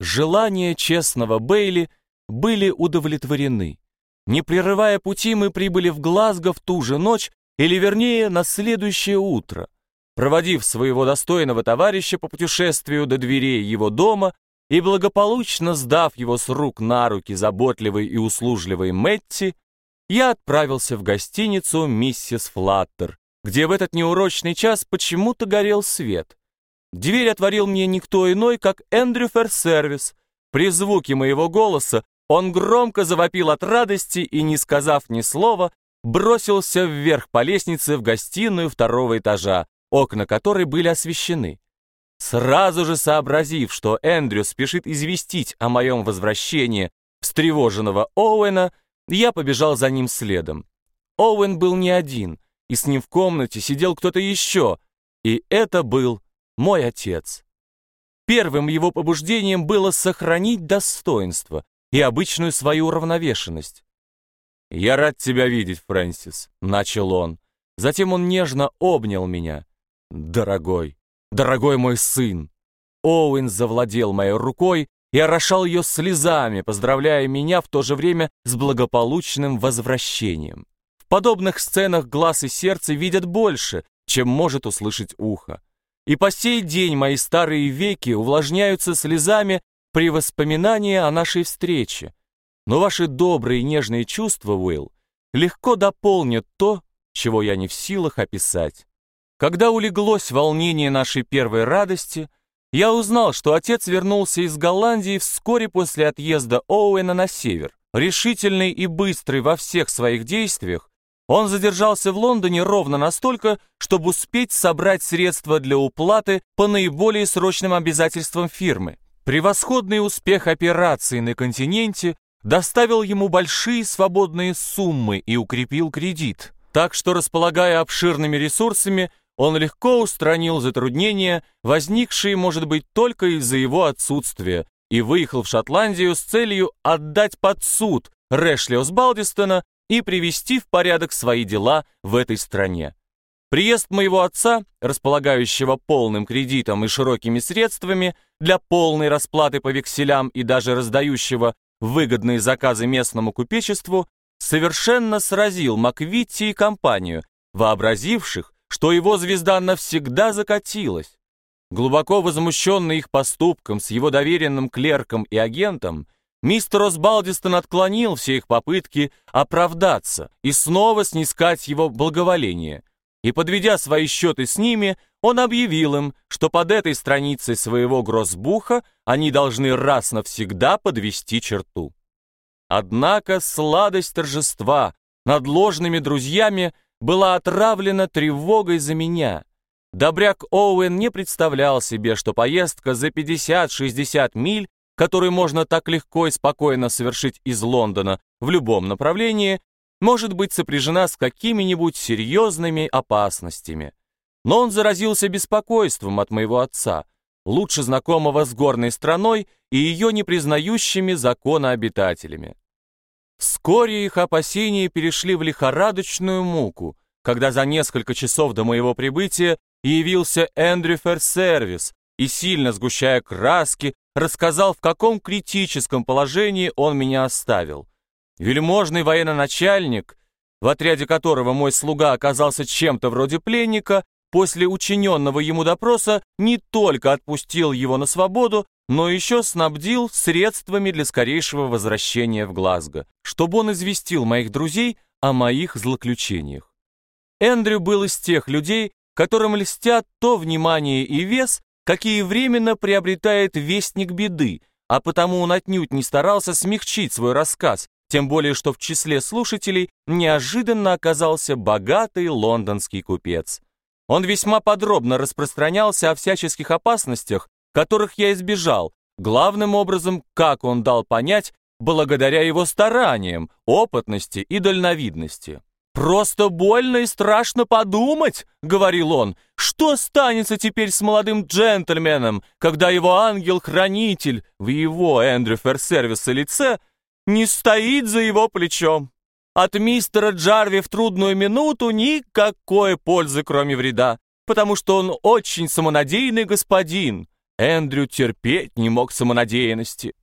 Желания честного Бейли были удовлетворены. Не прерывая пути, мы прибыли в Глазго в ту же ночь, или вернее, на следующее утро. Проводив своего достойного товарища по путешествию до дверей его дома и благополучно сдав его с рук на руки заботливой и услужливой Мэтти, я отправился в гостиницу «Миссис Флаттер», где в этот неурочный час почему-то горел свет. Дверь отворил мне никто иной, как Эндрю Ферсервис. При звуке моего голоса он громко завопил от радости и, не сказав ни слова, бросился вверх по лестнице в гостиную второго этажа, окна которой были освещены. Сразу же сообразив, что Эндрю спешит известить о моем возвращении встревоженного Оуэна, я побежал за ним следом. Оуэн был не один, и с ним в комнате сидел кто-то еще, и это был мой отец. Первым его побуждением было сохранить достоинство и обычную свою уравновешенность. «Я рад тебя видеть, Фрэнсис», — начал он. Затем он нежно обнял меня. «Дорогой, дорогой мой сын!» Оуэн завладел моей рукой и орошал ее слезами, поздравляя меня в то же время с благополучным возвращением. В подобных сценах глаз и сердце видят больше, чем может услышать ухо. И по сей день мои старые веки увлажняются слезами при воспоминании о нашей встрече. Но ваши добрые и нежные чувства, Уилл, легко дополнят то, чего я не в силах описать. Когда улеглось волнение нашей первой радости, я узнал, что отец вернулся из Голландии вскоре после отъезда Оуэна на север. Решительный и быстрый во всех своих действиях, он задержался в Лондоне ровно настолько, чтобы успеть собрать средства для уплаты по наиболее срочным обязательствам фирмы. Превосходный успех операции на континенте доставил ему большие свободные суммы и укрепил кредит. Так что, располагая обширными ресурсами, он легко устранил затруднения, возникшие, может быть, только из-за его отсутствия, и выехал в Шотландию с целью отдать под суд Рэшлиус Балдистона и привести в порядок свои дела в этой стране. Приезд моего отца, располагающего полным кредитом и широкими средствами для полной расплаты по векселям и даже раздающего выгодные заказы местному купечеству, совершенно сразил Маквитти и компанию, вообразивших, что его звезда навсегда закатилась. Глубоко возмущенный их поступком с его доверенным клерком и агентом, мистер Осбалдистон отклонил все их попытки оправдаться и снова снискать его благоволение. И, подведя свои счеты с ними, он объявил им, что под этой страницей своего гроссбуха они должны раз навсегда подвести черту. Однако сладость торжества над ложными друзьями была отравлена тревогой за меня. Добряк Оуэн не представлял себе, что поездка за 50-60 миль, которую можно так легко и спокойно совершить из Лондона в любом направлении, может быть сопряжена с какими-нибудь серьезными опасностями. Но он заразился беспокойством от моего отца, лучше знакомого с горной страной и ее непризнающими закона обитателями. Вскоре их опасения перешли в лихорадочную муку, когда за несколько часов до моего прибытия явился Эндрю Ферсервис и, сильно сгущая краски, рассказал, в каком критическом положении он меня оставил. Вельможный военно-начальник, в отряде которого мой слуга оказался чем-то вроде пленника, после учиненного ему допроса не только отпустил его на свободу, но еще снабдил средствами для скорейшего возвращения в Глазго, чтобы он известил моих друзей о моих злоключениях. Эндрю был из тех людей, которым льстят то внимание и вес, какие временно приобретает вестник беды, а потому он отнюдь не старался смягчить свой рассказ, тем более что в числе слушателей неожиданно оказался богатый лондонский купец. Он весьма подробно распространялся о всяческих опасностях, которых я избежал, главным образом, как он дал понять, благодаря его стараниям, опытности и дальновидности. «Просто больно и страшно подумать», — говорил он, «что станется теперь с молодым джентльменом, когда его ангел-хранитель в его Эндрю Ферсервиса лице не стоит за его плечом. От мистера Джарви в трудную минуту никакой пользы, кроме вреда, потому что он очень самонадеянный господин, Эндрю терпеть не мог самонадеянности.